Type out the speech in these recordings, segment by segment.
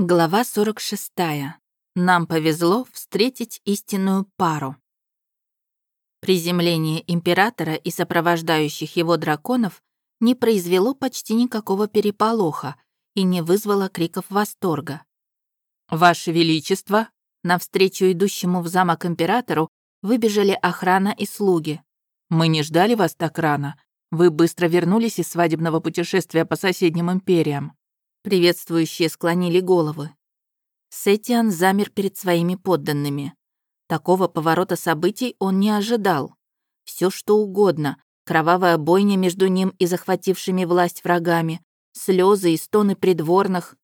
Глава 46. Нам повезло встретить истинную пару. Приземление императора и сопровождающих его драконов не произвело почти никакого переполоха и не вызвало криков восторга. «Ваше Величество!» Навстречу идущему в замок императору выбежали охрана и слуги. «Мы не ждали вас так рано. Вы быстро вернулись из свадебного путешествия по соседним империям». Приветствующие склонили головы. Сетиан замер перед своими подданными. Такого поворота событий он не ожидал. Все что угодно, кровавая бойня между ним и захватившими власть врагами, слезы и стоны придворных.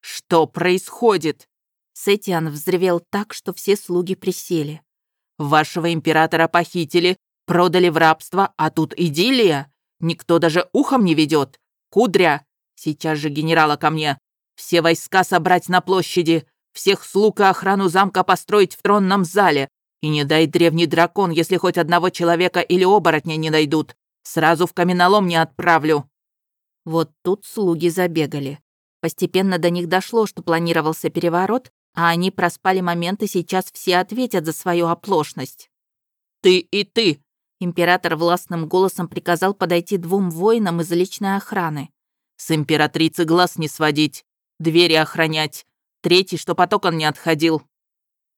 «Что происходит?» Сетиан взревел так, что все слуги присели. «Вашего императора похитили, продали в рабство, а тут идиллия. Никто даже ухом не ведет. Кудря, Сейчас же генерала ко мне. Все войска собрать на площади, всех слуг и охрану замка построить в тронном зале. И не дай древний дракон, если хоть одного человека или оборотня не найдут. Сразу в каменолом не отправлю». Вот тут слуги забегали. Постепенно до них дошло, что планировался переворот, а они проспали момент, и сейчас все ответят за свою оплошность. «Ты и ты!» Император властным голосом приказал подойти двум воинам из личной охраны. С императрицы глаз не сводить, двери охранять. Третий, что поток он не отходил.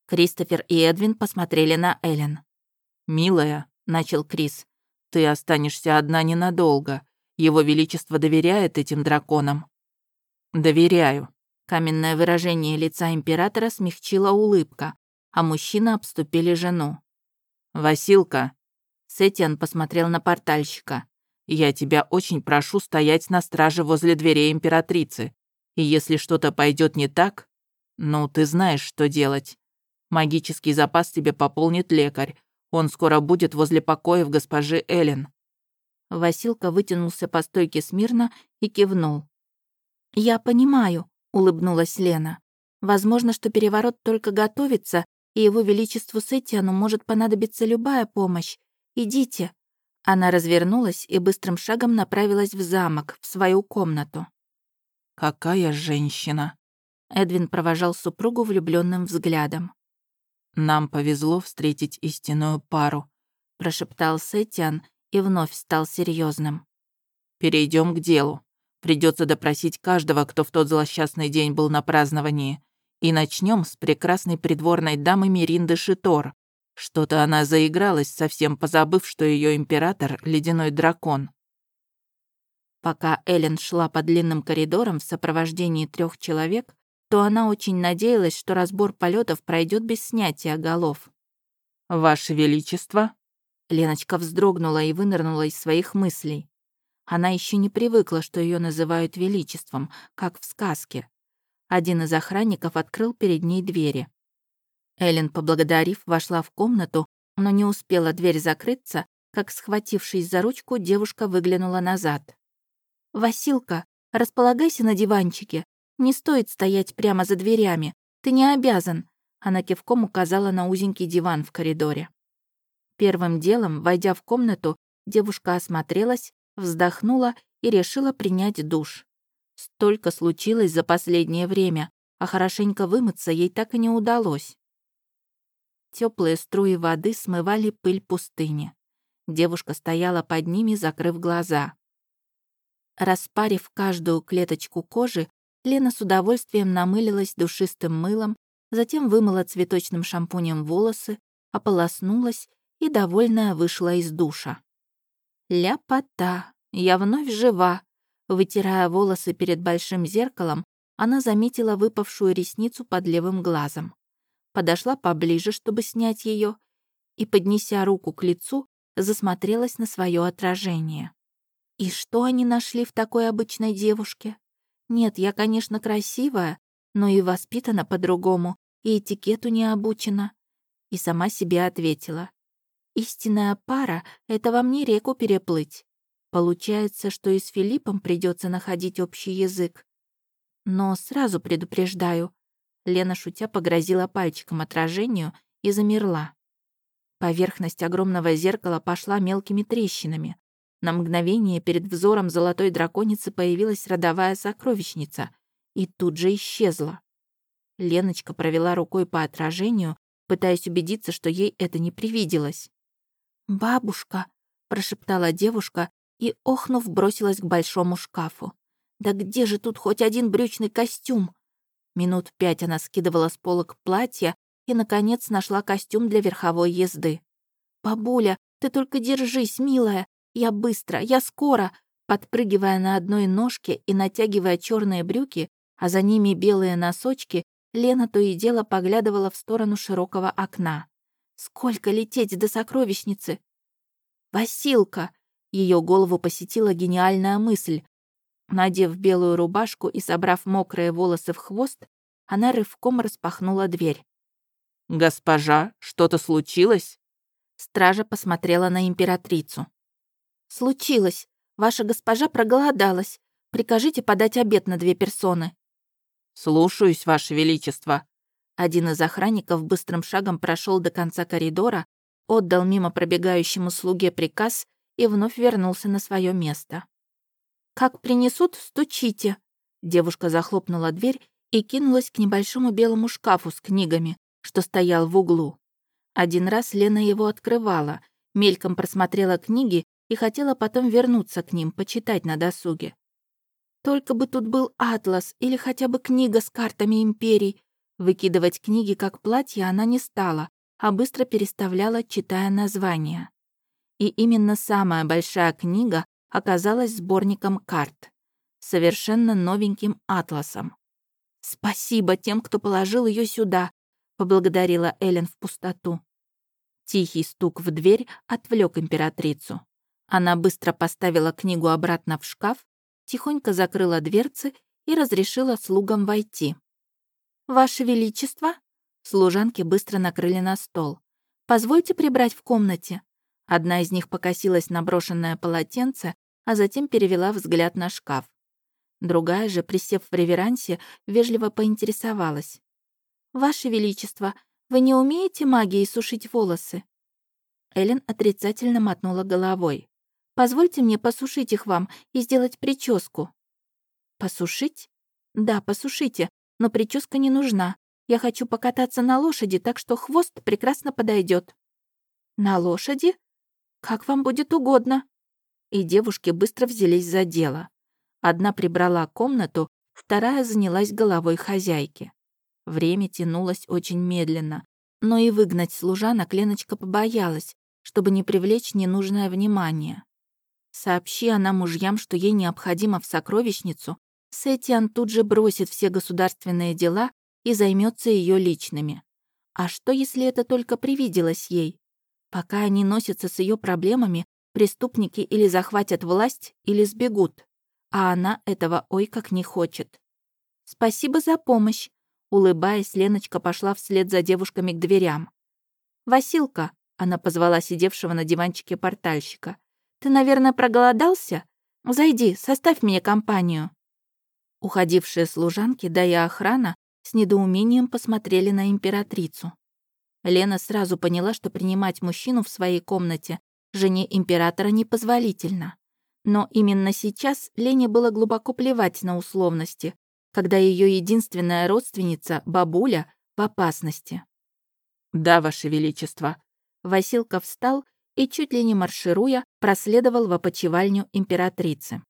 Кристофер и Эдвин посмотрели на Эллен. «Милая», — начал Крис, — «ты останешься одна ненадолго. Его Величество доверяет этим драконам». «Доверяю». Каменное выражение лица императора смягчила улыбка, а мужчины обступили жену. «Василка», — Сетиан посмотрел на портальщика. Я тебя очень прошу стоять на страже возле дверей императрицы. И если что-то пойдет не так, ну, ты знаешь, что делать. Магический запас тебе пополнит лекарь. Он скоро будет возле покоев госпожи Эллен». Василка вытянулся по стойке смирно и кивнул. «Я понимаю», — улыбнулась Лена. «Возможно, что переворот только готовится, и его величеству Сетиану может понадобиться любая помощь. Идите, она развернулась и быстрым шагом направилась в замок, в свою комнату. «Какая женщина!» Эдвин провожал супругу влюбленным взглядом. «Нам повезло встретить истинную пару», — прошептал Сетиан и вновь стал серьезным. Перейдем к делу. Придется допросить каждого, кто в тот злосчастный день был на праздновании. И начнем с прекрасной придворной дамы Миринды Шитор, что-то она заигралась, совсем позабыв, что ее император — ледяной дракон. Пока Эллен шла по длинным коридорам в сопровождении трех человек, то она очень надеялась, что разбор полетов пройдет без снятия голов. «Ваше Величество!» Леночка вздрогнула и вынырнула из своих мыслей. Она еще не привыкла, что ее называют Величеством, как в сказке. Один из охранников открыл перед ней двери. Эллен, поблагодарив, вошла в комнату, но не успела дверь закрыться, как, схватившись за ручку, девушка выглянула назад. «Василка, располагайся на диванчике. Не стоит стоять прямо за дверями. Ты не обязан». Она кивком указала на узенький диван в коридоре. Первым делом, войдя в комнату, девушка осмотрелась, вздохнула и решила принять душ. Столько случилось за последнее время, а хорошенько вымыться ей так и не удалось. Теплые струи воды смывали пыль пустыни. Девушка стояла под ними, закрыв глаза. Распарив каждую клеточку кожи, Лена с удовольствием намылилась душистым мылом, затем вымыла цветочным шампунем волосы, ополоснулась и, довольная, вышла из душа. Ляпота! Я вновь жива! Вытирая волосы перед большим зеркалом, она заметила выпавшую ресницу под левым глазом подошла поближе, чтобы снять ее, и, поднеся руку к лицу, засмотрелась на свое отражение. И что они нашли в такой обычной девушке? Нет, я, конечно, красивая, но и воспитана по-другому, и этикету не обучена. И сама себе ответила. Истинная пара — это во мне реку переплыть. Получается, что и с Филиппом придется находить общий язык. Но сразу предупреждаю, Лена, шутя, погрозила пальчиком отражению и замерла. Поверхность огромного зеркала пошла мелкими трещинами. На мгновение перед взором золотой драконицы появилась родовая сокровищница и тут же исчезла. Леночка провела рукой по отражению, пытаясь убедиться, что ей это не привиделось. «Бабушка», — прошептала девушка и, охнув, бросилась к большому шкафу. «Да где же тут хоть один брючный костюм?» Минут пять она скидывала с полок платья и, наконец, нашла костюм для верховой езды. «Бабуля, ты только держись, милая! Я быстро, я скоро!» Подпрыгивая на одной ножке и натягивая черные брюки, а за ними белые носочки, Лена то и дело поглядывала в сторону широкого окна. «Сколько лететь до сокровищницы?» «Василка!» Ее голову посетила гениальная мысль. Надев белую рубашку и собрав мокрые волосы в хвост, она рывком распахнула дверь. «Госпожа, что-то случилось?» Стража посмотрела на императрицу. «Случилось. Ваша госпожа проголодалась. Прикажите подать обед на две персоны». «Слушаюсь, Ваше Величество». Один из охранников быстрым шагом прошел до конца коридора, отдал мимо пробегающему слуге приказ и вновь вернулся на свое место. «Как принесут, стучите». Девушка захлопнула дверь и кинулась к небольшому белому шкафу с книгами, что стоял в углу. Один раз Лена его открывала, мельком просмотрела книги и хотела потом вернуться к ним, почитать на досуге. Только бы тут был атлас или хотя бы книга с картами империй. Выкидывать книги как платье она не стала, а быстро переставляла, читая названия. И именно самая большая книга оказалась сборником карт. Совершенно новеньким атласом. «Спасибо тем, кто положил ее сюда», — поблагодарила Элен в пустоту. Тихий стук в дверь отвлек императрицу. Она быстро поставила книгу обратно в шкаф тихонько закрыла дверцы и разрешила слугам войти. «Ваше Величество!» Служанки быстро накрыли на стол. «Позвольте прибрать в комнате». Одна из них покосилась на брошенное полотенце, а затем перевела взгляд на шкаф. Другая же, присев в реверансе, вежливо поинтересовалась. «Ваше Величество, вы не умеете магией сушить волосы?» Эллен отрицательно мотнула головой. Позвольте мне посушить их вам и сделать прическу». «Посушить? Да, посушите, но прическа не нужна. Я хочу покататься на лошади, так что хвост прекрасно подойдет. «На лошади? Как вам будет угодно». И девушки быстро взялись за дело. Одна прибрала комнату, вторая занялась головой хозяйки. Время тянулось очень медленно, но и выгнать служанок Леночка побоялась, чтобы не привлечь ненужное внимание. Сообщи она мужьям, что ей необходимо в сокровищницу, Сетиан тут же бросит все государственные дела и займется ее личными. А что, если это только привиделось ей? Пока они носятся с ее проблемами, преступники или захватят власть, или сбегут. А она этого ой как не хочет. «Спасибо за помощь», — улыбаясь, Леночка пошла вслед за девушками к дверям. «Василка», — она позвала сидевшего на диванчике портальщика, ты, наверное, проголодался? Зайди, составь мне компанию». Уходившие служанки, да и охрана, с недоумением посмотрели на императрицу. Лена сразу поняла, что принимать мужчину в своей комнате жене императора непозволительно. Но именно сейчас Лене было глубоко плевать на условности, когда ее единственная родственница, бабуля, в опасности. «Да, Ваше Величество». Василка встал и, чуть ли не маршируя, проследовал в опочивальню императрицы.